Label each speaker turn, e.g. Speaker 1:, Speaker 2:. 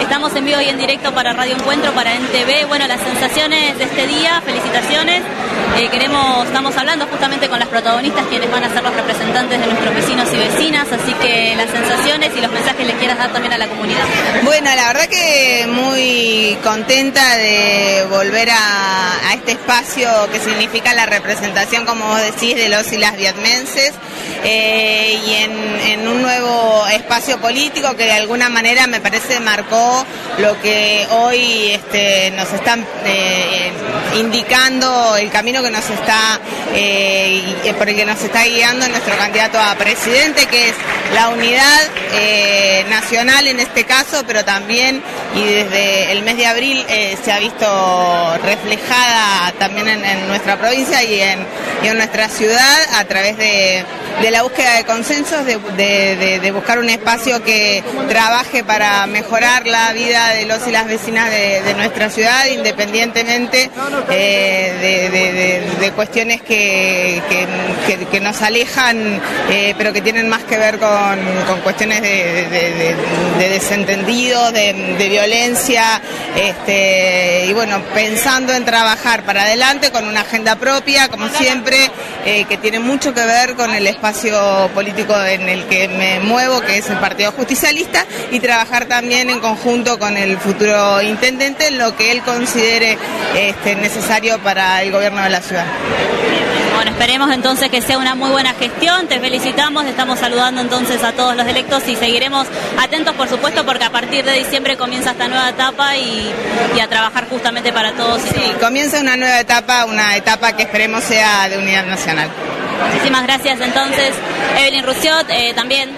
Speaker 1: Estamos en vivo y en directo para Radio Encuentro, para NTV. Bueno, las sensaciones de este día, felicitaciones. Eh, queremos, estamos hablando justamente con las protagonistas, quienes van a ser los representantes de nuestros vecinos y vecinas, así que las sensaciones y los mensajes les quieras dar también a la comunidad.
Speaker 2: Bueno, la verdad que muy contenta de volver a, este espacio que significa la representación, como vos decís, de los y las vietmenses. Eh, y en, un nuevo espacio político que de alguna manera me parece marcó lo que hoy este, nos están eh, indicando, el camino que nos está, eh, por el que nos está guiando nuestro candidato a presidente, que es la unidad eh, nacional en este caso, pero también y desde el mes de abril se ha visto reflejada también en, en nuestra provincia y en, y en nuestra ciudad a través de de la búsqueda de consensos, de, buscar un espacio que trabaje para mejorar la vida de los y las vecinas de, nuestra ciudad, independientemente eh, de, cuestiones que, que, nos alejan, eh, pero que tienen más que ver con, con cuestiones de, desentendido, de, violencia, este, y bueno, pensando en trabajar para adelante con una agenda propia, como siempre, eh, que tiene mucho que ver con el espacio político en el que me muevo, que es el Partido Justicialista, y trabajar también en conjunto con el futuro intendente en lo que él considere este, necesario para el gobierno de la ciudad.
Speaker 1: Bueno, esperemos entonces que sea una muy buena gestión. Te felicitamos, estamos saludando entonces a todos los electos y seguiremos atentos, por supuesto, porque a partir de diciembre comienza esta nueva etapa y, y a trabajar justamente para todos.
Speaker 2: sí, comienza una nueva etapa, una etapa que esperemos sea de unidad nacional.
Speaker 1: Muchísimas gracias entonces, Evelyn Rusiot, eh, también.